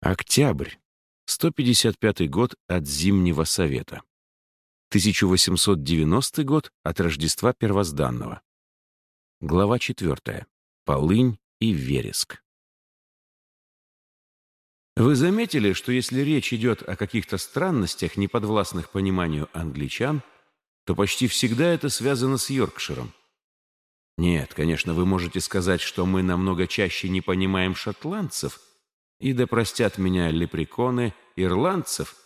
Октябрь. 155 год от Зимнего Совета. 1890 год от Рождества Первозданного. Глава 4. Полынь и вереск. Вы заметили, что если речь идет о каких-то странностях, неподвластных пониманию англичан, то почти всегда это связано с Йоркширом? Нет, конечно, вы можете сказать, что мы намного чаще не понимаем шотландцев, и да простят меня лепреконы, ирландцев,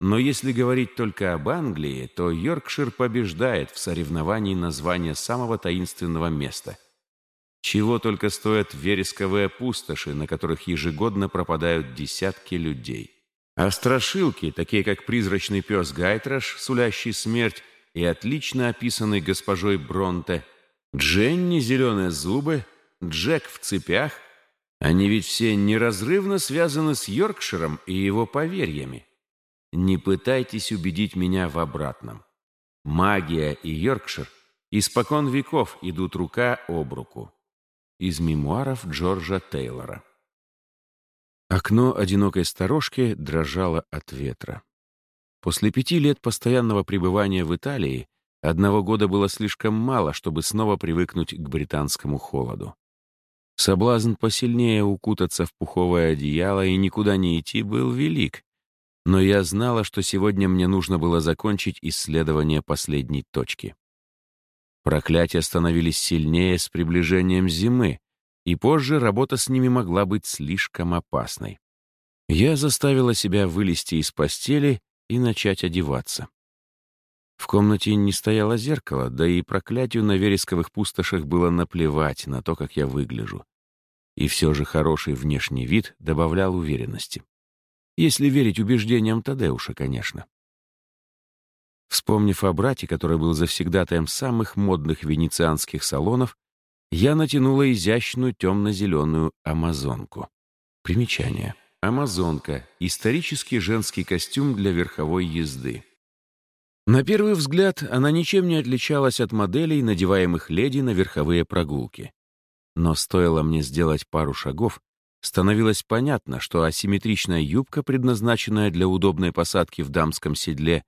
но если говорить только об Англии, то Йоркшир побеждает в соревновании на звание самого таинственного места – чего только стоят вересковые пустоши, на которых ежегодно пропадают десятки людей. А страшилки, такие как призрачный пес Гайтраш, сулящий смерть, и отлично описанный госпожой Бронте, Дженни зеленые зубы, Джек в цепях, они ведь все неразрывно связаны с Йоркширом и его поверьями. Не пытайтесь убедить меня в обратном. Магия и Йоркшир испокон веков идут рука об руку из мемуаров Джорджа Тейлора. Окно одинокой сторожки дрожало от ветра. После пяти лет постоянного пребывания в Италии одного года было слишком мало, чтобы снова привыкнуть к британскому холоду. Соблазн посильнее укутаться в пуховое одеяло и никуда не идти был велик, но я знала, что сегодня мне нужно было закончить исследование последней точки. Проклятия становились сильнее с приближением зимы, и позже работа с ними могла быть слишком опасной. Я заставила себя вылезти из постели и начать одеваться. Комнате не стояло зеркало, да и проклятию на вересковых пустошах было наплевать на то, как я выгляжу. И все же хороший внешний вид добавлял уверенности. Если верить убеждениям Тадеуша, конечно. Вспомнив о брате, который был завсегдатаем самых модных венецианских салонов, я натянула изящную темно-зеленую амазонку. Примечание. Амазонка — исторический женский костюм для верховой езды. На первый взгляд она ничем не отличалась от моделей, надеваемых леди на верховые прогулки. Но стоило мне сделать пару шагов, становилось понятно, что асимметричная юбка, предназначенная для удобной посадки в дамском седле,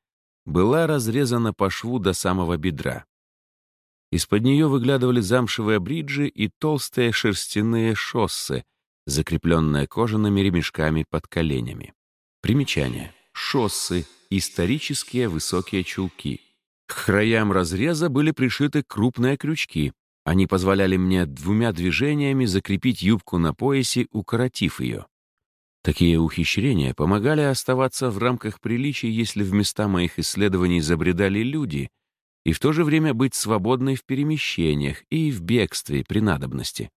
была разрезана по шву до самого бедра. Из-под нее выглядывали замшевые бриджи и толстые шерстяные шоссы, закрепленные кожаными ремешками под коленями. Примечание. Шоссы — исторические высокие чулки. К краям разреза были пришиты крупные крючки. Они позволяли мне двумя движениями закрепить юбку на поясе, укоротив ее. Такие ухищрения помогали оставаться в рамках приличий, если в места моих исследований забредали люди, и в то же время быть свободной в перемещениях и в бегстве при надобности.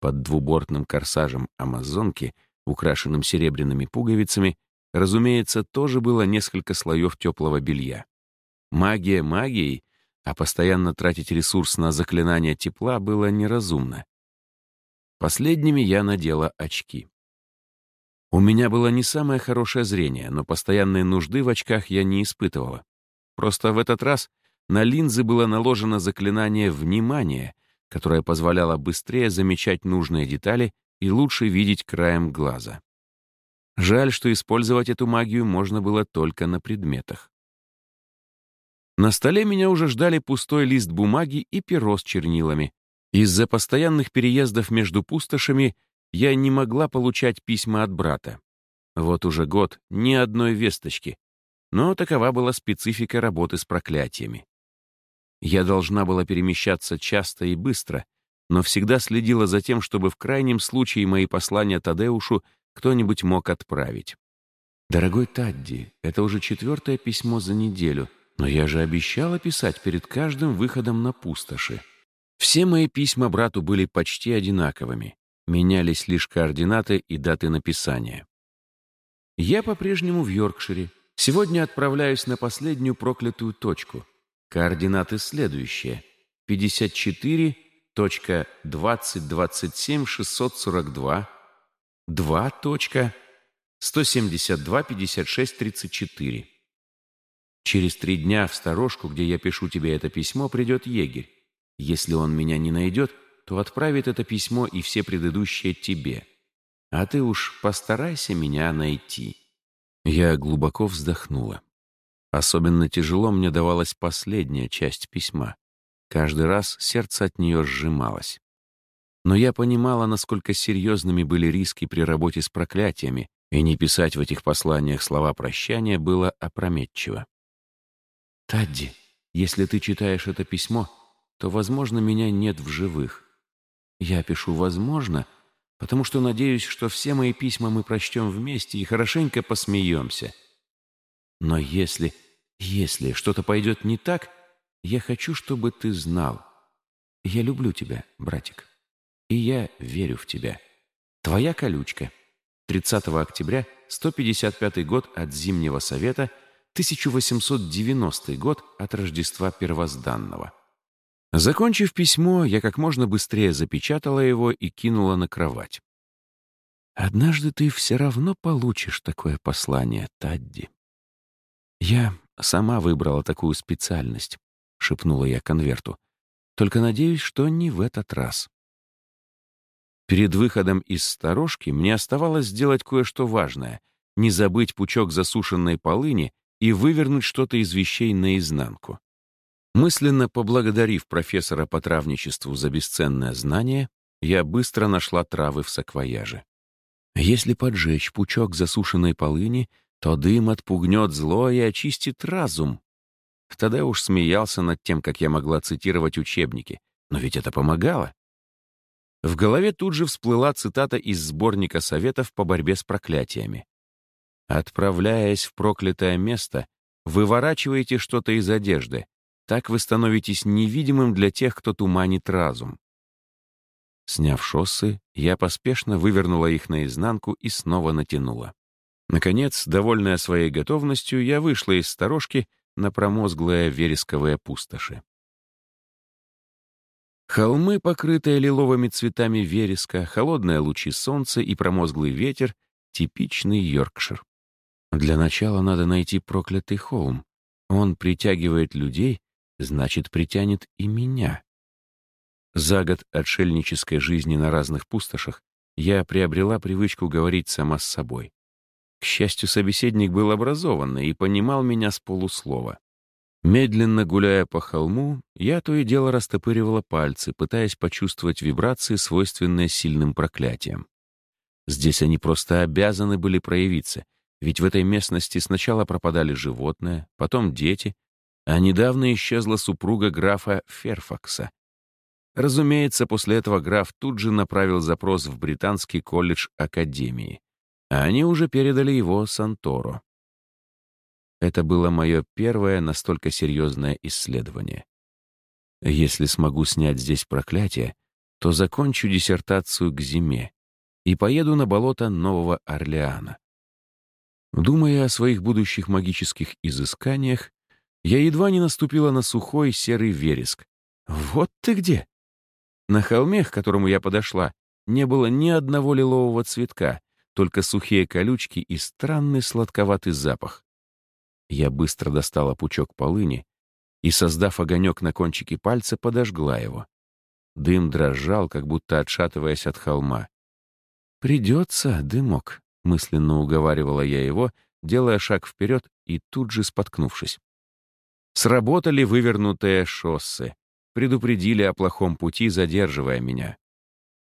Под двубортным корсажем амазонки, украшенным серебряными пуговицами, разумеется, тоже было несколько слоев теплого белья. Магия магией, а постоянно тратить ресурс на заклинание тепла было неразумно. Последними я надела очки. У меня было не самое хорошее зрение, но постоянной нужды в очках я не испытывала. Просто в этот раз на линзы было наложено заклинание «внимание», которое позволяло быстрее замечать нужные детали и лучше видеть краем глаза. Жаль, что использовать эту магию можно было только на предметах. На столе меня уже ждали пустой лист бумаги и перо с чернилами. Из-за постоянных переездов между пустошами я не могла получать письма от брата. Вот уже год ни одной весточки. Но такова была специфика работы с проклятиями. Я должна была перемещаться часто и быстро, но всегда следила за тем, чтобы в крайнем случае мои послания Тадеушу кто-нибудь мог отправить. «Дорогой Тадди, это уже четвертое письмо за неделю, но я же обещала писать перед каждым выходом на пустоши». Все мои письма брату были почти одинаковыми. Менялись лишь координаты и даты написания. Я по-прежнему в Йоркшире. Сегодня отправляюсь на последнюю проклятую точку. Координаты следующие. 54.2027-642, 2.172-56-34. Через три дня в сторожку, где я пишу тебе это письмо, придет егерь. Если он меня не найдет, то отправит это письмо и все предыдущие тебе. а ты уж постарайся меня найти». Я глубоко вздохнула. Особенно тяжело мне давалась последняя часть письма. Каждый раз сердце от нее сжималось. Но я понимала, насколько серьезными были риски при работе с проклятиями, и не писать в этих посланиях слова прощания было опрометчиво. «Тадди, если ты читаешь это письмо, то, возможно, меня нет в живых. Я пишу «возможно», потому что надеюсь, что все мои письма мы прочтем вместе и хорошенько посмеемся. Но если, если что-то пойдет не так, я хочу, чтобы ты знал. Я люблю тебя, братик, и я верю в тебя. Твоя колючка. 30 октября, 155 год от Зимнего Совета, 1890 год от Рождества Первозданного. Закончив письмо, я как можно быстрее запечатала его и кинула на кровать. «Однажды ты все равно получишь такое послание, Тадди». «Я сама выбрала такую специальность», — шепнула я конверту. «Только надеюсь, что не в этот раз». Перед выходом из сторожки мне оставалось сделать кое-что важное — не забыть пучок засушенной полыни и вывернуть что-то из вещей наизнанку. Мысленно поблагодарив профессора по травничеству за бесценное знание, я быстро нашла травы в саквояже. Если поджечь пучок засушенной полыни, то дым отпугнет зло и очистит разум. Тогда уж смеялся над тем, как я могла цитировать учебники, но ведь это помогало. В голове тут же всплыла цитата из сборника советов по борьбе с проклятиями. «Отправляясь в проклятое место, выворачиваете что-то из одежды, так вы становитесь невидимым для тех, кто туманит разум. Сняв шоссы, я поспешно вывернула их наизнанку и снова натянула. Наконец, довольная своей готовностью, я вышла из сторожки на промозглые вересковые пустоши. Холмы, покрытые лиловыми цветами вереска, холодные лучи солнца и промозглый ветер — типичный Йоркшир. Для начала надо найти проклятый холм. Он притягивает людей, значит, притянет и меня. За год отшельнической жизни на разных пустошах я приобрела привычку говорить сама с собой. К счастью, собеседник был образованный и понимал меня с полуслова. Медленно гуляя по холму, я то и дело растопыривала пальцы, пытаясь почувствовать вибрации, свойственные сильным проклятиям. Здесь они просто обязаны были проявиться, ведь в этой местности сначала пропадали животные, потом дети, а недавно исчезла супруга графа Ферфакса. Разумеется, после этого граф тут же направил запрос в британский колледж Академии, а они уже передали его Санторо. Это было мое первое настолько серьезное исследование. Если смогу снять здесь проклятие, то закончу диссертацию к зиме и поеду на болото Нового Орлеана. Думая о своих будущих магических изысканиях, я едва не наступила на сухой серый вереск. Вот ты где! На холме, к которому я подошла, не было ни одного лилового цветка, только сухие колючки и странный сладковатый запах. Я быстро достала пучок полыни и, создав огонек на кончике пальца, подожгла его. Дым дрожал, как будто отшатываясь от холма. «Придется, дымок», — мысленно уговаривала я его, делая шаг вперед и тут же споткнувшись. Сработали вывернутые шоссы, предупредили о плохом пути, задерживая меня.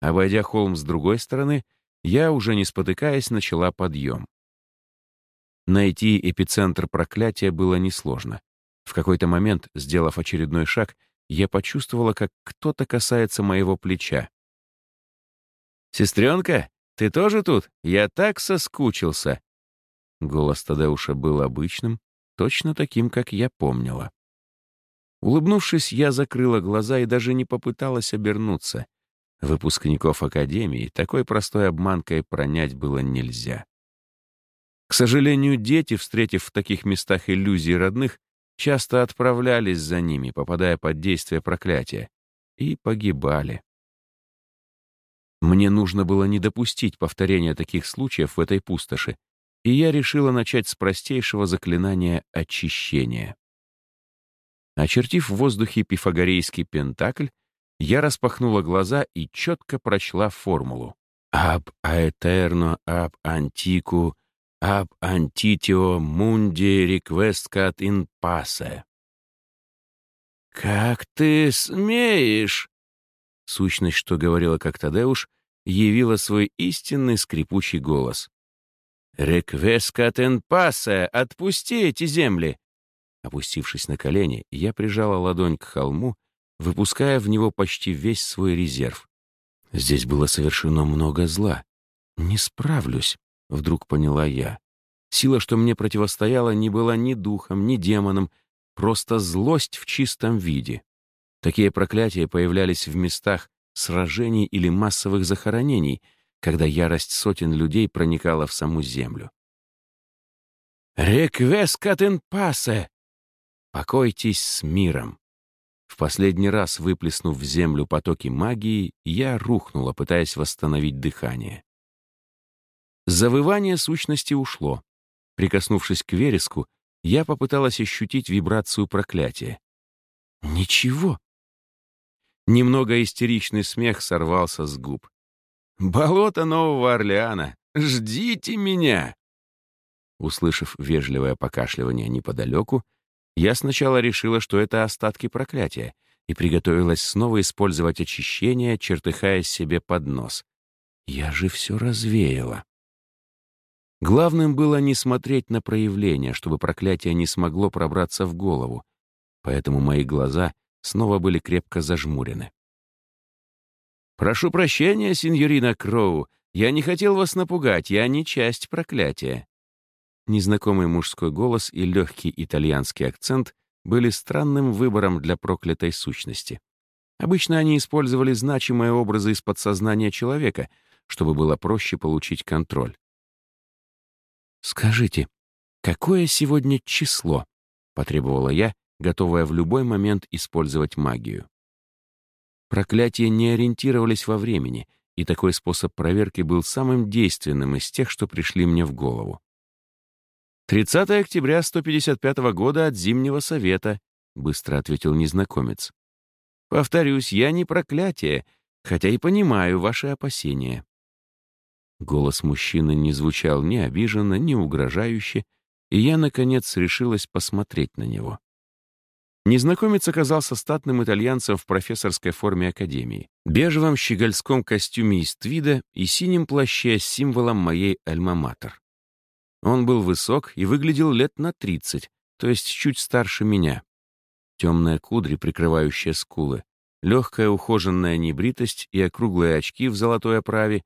Обойдя холм с другой стороны, я, уже не спотыкаясь, начала подъем. Найти эпицентр проклятия было несложно. В какой-то момент, сделав очередной шаг, я почувствовала, как кто-то касается моего плеча. «Сестренка, ты тоже тут? Я так соскучился!» Голос Тадеуша был обычным, точно таким, как я помнила. Улыбнувшись, я закрыла глаза и даже не попыталась обернуться. Выпускников Академии такой простой обманкой пронять было нельзя. К сожалению, дети, встретив в таких местах иллюзии родных, часто отправлялись за ними, попадая под действие проклятия, и погибали. Мне нужно было не допустить повторения таких случаев в этой пустоши, и я решила начать с простейшего заклинания очищения. Очертив в воздухе пифагорейский пентакль, я распахнула глаза и четко прочла формулу. «Аб аэтерно, аб антику, аб антитио мунди реквесткат ин пасе». «Как ты смеешь?» Сущность, что говорила как Тадеуш, явила свой истинный скрипучий голос. «Реквескат ин пасе! Отпусти эти земли!» Опустившись на колени, я прижала ладонь к холму, выпуская в него почти весь свой резерв. Здесь было совершено много зла. «Не справлюсь», — вдруг поняла я. Сила, что мне противостояла, не была ни духом, ни демоном, Просто злость в чистом виде. Такие проклятия появлялись в местах сражений или массовых захоронений, когда ярость сотен людей проникала в саму землю. «Реквескатен пасе!» «Покойтесь с миром!» В последний раз, выплеснув в землю потоки магии, я рухнула, пытаясь восстановить дыхание. Завывание сущности ушло. Прикоснувшись к вереску, я попыталась ощутить вибрацию проклятия. Ничего. Немного истеричный смех сорвался с губ. «Болото Нового Орлеана! Ждите меня!» Услышав вежливое покашливание неподалеку, я сначала решила, что это остатки проклятия, и приготовилась снова использовать очищение, чертыхая себе под нос. Я же все развеяла. Главным было не смотреть на проявление, чтобы проклятие не смогло пробраться в голову, поэтому мои глаза снова были крепко зажмурены. «Прошу прощения, сеньорина Кроу, я не хотел вас напугать, я не часть проклятия». Незнакомый мужской голос и легкий итальянский акцент были странным выбором для проклятой сущности. Обычно они использовали значимые образы из подсознания человека, чтобы было проще получить контроль. «Скажите, какое сегодня число?» — потребовала я, готовая в любой момент использовать магию. Проклятия не ориентировались во времени, и такой способ проверки был самым действенным из тех, что пришли мне в голову. 30 октября 155 года от Зимнего Совета», — быстро ответил незнакомец. «Повторюсь, я не проклятие, хотя и понимаю ваши опасения. Голос мужчины не звучал ни обиженно, ни угрожающе, и я, наконец, решилась посмотреть на него. Незнакомец оказался статным итальянцем в профессорской форме академии, бежевом щегольском костюме из твида и синем плаще с символом моей альма-матер. Он был высок и выглядел лет на 30, то есть чуть старше меня. Темные кудри, прикрывающие скулы, легкая ухоженная небритость и округлые очки в золотой оправе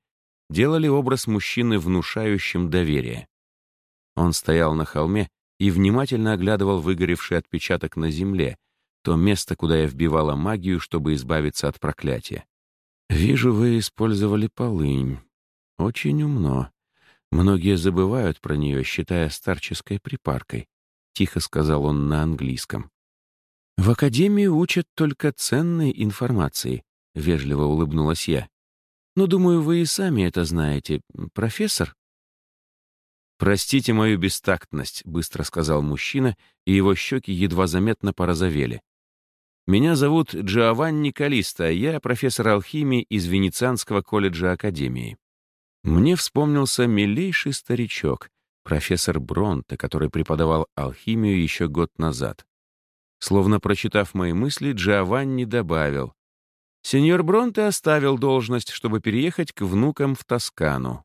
делали образ мужчины внушающим доверие. Он стоял на холме и внимательно оглядывал выгоревший отпечаток на земле, то место, куда я вбивала магию, чтобы избавиться от проклятия. «Вижу, вы использовали полынь. Очень умно. Многие забывают про нее, считая старческой припаркой», — тихо сказал он на английском. «В академии учат только ценной информации», — вежливо улыбнулась я. Но, думаю, вы и сами это знаете, профессор?» «Простите мою бестактность», — быстро сказал мужчина, и его щеки едва заметно порозовели. «Меня зовут Джованни Калиста, я профессор алхимии из Венецианского колледжа Академии. Мне вспомнился милейший старичок, профессор Бронте, который преподавал алхимию еще год назад. Словно прочитав мои мысли, Джованни добавил, Сеньор Бронте оставил должность, чтобы переехать к внукам в Тоскану.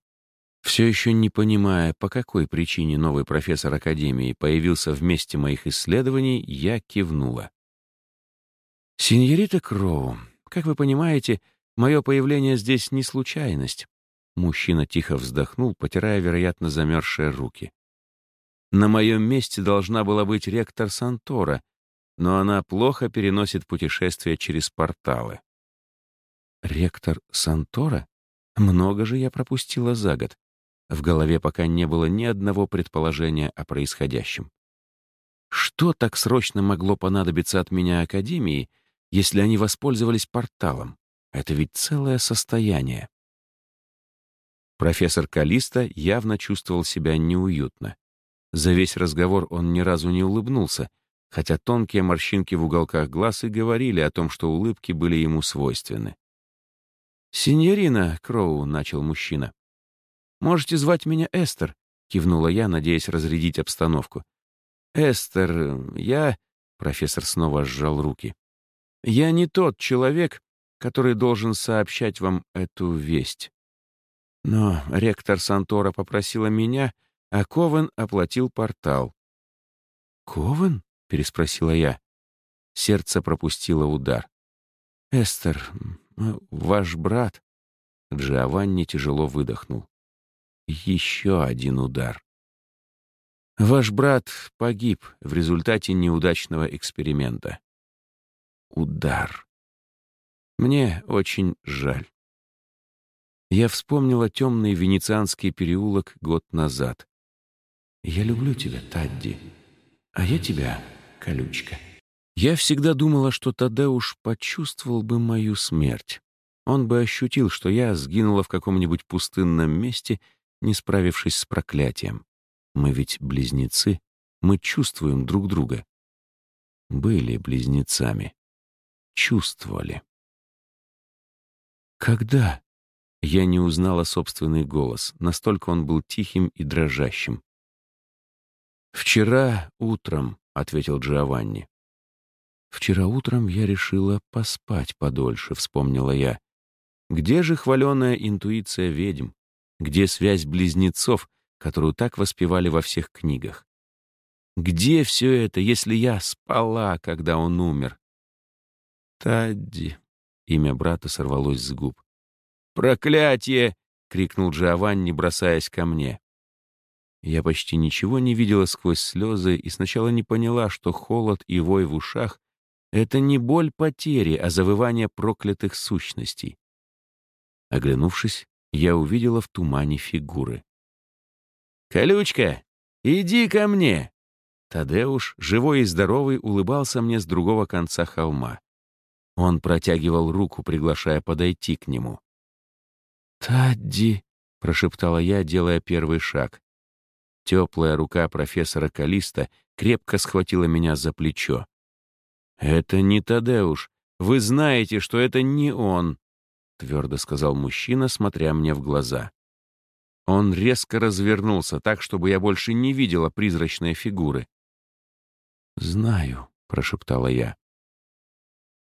Все еще не понимая, по какой причине новый профессор Академии появился в месте моих исследований, я кивнула. «Сеньорита Кроу, как вы понимаете, мое появление здесь не случайность». Мужчина тихо вздохнул, потирая, вероятно, замерзшие руки. «На моем месте должна была быть ректор Сантора, но она плохо переносит путешествия через порталы. Ректор Сантора? Много же я пропустила за год. В голове пока не было ни одного предположения о происходящем. Что так срочно могло понадобиться от меня Академии, если они воспользовались порталом? Это ведь целое состояние. Профессор Калиста явно чувствовал себя неуютно. За весь разговор он ни разу не улыбнулся, хотя тонкие морщинки в уголках глаз и говорили о том, что улыбки были ему свойственны. «Синьорина Кроу», — начал мужчина. «Можете звать меня Эстер», — кивнула я, надеясь разрядить обстановку. «Эстер, я...» — профессор снова сжал руки. «Я не тот человек, который должен сообщать вам эту весть. Но ректор Сантора попросила меня, а Ковен оплатил портал». «Ковен?» — переспросила я. Сердце пропустило удар. «Эстер, ваш брат...» Джованни тяжело выдохнул. Еще один удар. Ваш брат погиб в результате неудачного эксперимента. Удар. Мне очень жаль. Я вспомнила темный венецианский переулок год назад. Я люблю тебя, Тадди, а я тебя, колючка. Я всегда думала, что Тадеуш почувствовал бы мою смерть. Он бы ощутил, что я сгинула в каком-нибудь пустынном месте, не справившись с проклятием. Мы ведь близнецы, мы чувствуем друг друга. Были близнецами. Чувствовали. Когда? Я не узнала собственный голос, настолько он был тихим и дрожащим. «Вчера утром», — ответил Джованни. «Вчера утром я решила поспать подольше», — вспомнила я. «Где же хваленая интуиция ведьм? Где связь близнецов, которую так воспевали во всех книгах? Где все это, если я спала, когда он умер?» «Тадди», — имя брата сорвалось с губ. «Проклятие!» — крикнул Джованни, бросаясь ко мне. Я почти ничего не видела сквозь слезы и сначала не поняла, что холод и вой в ушах — это не боль потери, а завывание проклятых сущностей. Оглянувшись, я увидела в тумане фигуры. «Колючка, иди ко мне!» Тадеуш, живой и здоровый, улыбался мне с другого конца холма. Он протягивал руку, приглашая подойти к нему. «Тадди!» — прошептала я, делая первый шаг. Теплая рука профессора Калиста крепко схватила меня за плечо. «Это не Тадеуш. Вы знаете, что это не он», — твердо сказал мужчина, смотря мне в глаза. Он резко развернулся так, чтобы я больше не видела призрачные фигуры. «Знаю», — прошептала я.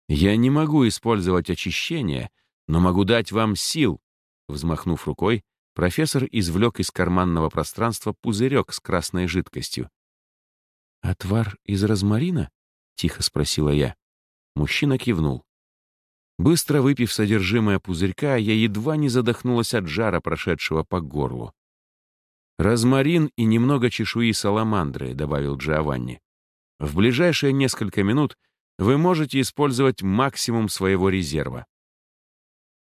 «Я не могу использовать очищение, но могу дать вам сил, Взмахнув рукой, профессор извлек из карманного пространства пузырек с красной жидкостью. «Отвар из розмарина?» — тихо спросила я. Мужчина кивнул. Быстро выпив содержимое пузырька, я едва не задохнулась от жара, прошедшего по горлу. «Розмарин и немного чешуи саламандры», — добавил Джованни. «В ближайшие несколько минут вы можете использовать максимум своего резерва.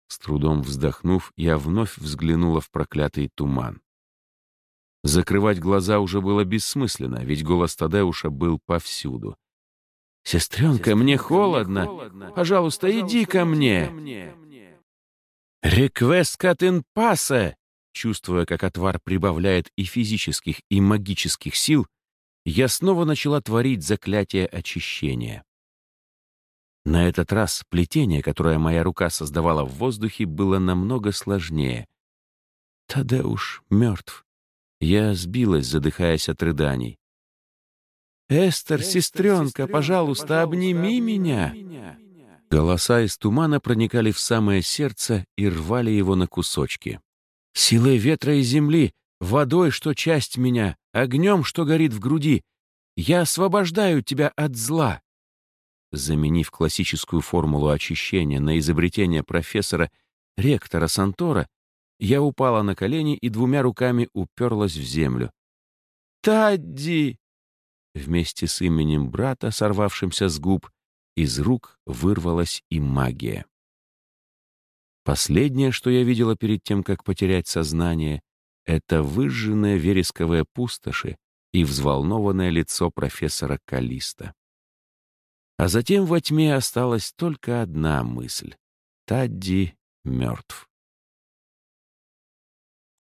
С трудом вздохнув, я вновь взглянула в проклятый туман. Закрывать глаза уже было бессмысленно, ведь голос Тадеуша был повсюду. «Сестренка, мне холодно. Пожалуйста, иди ко мне!» «Реквест катен пасе!» Чувствуя, как отвар прибавляет и физических, и магических сил, я снова начала творить заклятие очищения. На этот раз плетение, которое моя рука создавала в воздухе, было намного сложнее. Тадеуш мертв. Я сбилась, задыхаясь от рыданий. «Эстер, сестренка, пожалуйста, обними меня!» Голоса из тумана проникали в самое сердце и рвали его на кусочки. «Силой ветра и земли, водой, что часть меня, огнем, что горит в груди, я освобождаю тебя от зла!» Заменив классическую формулу очищения на изобретение профессора ректора Сантора, я упала на колени и двумя руками уперлась в землю. «Тадди!» Вместе с именем брата, сорвавшимся с губ, из рук вырвалась и магия. Последнее, что я видела перед тем, как потерять сознание, это выжженные вересковые пустоши и взволнованное лицо профессора Калиста. А затем во тьме осталась только одна мысль. Тадди мертв.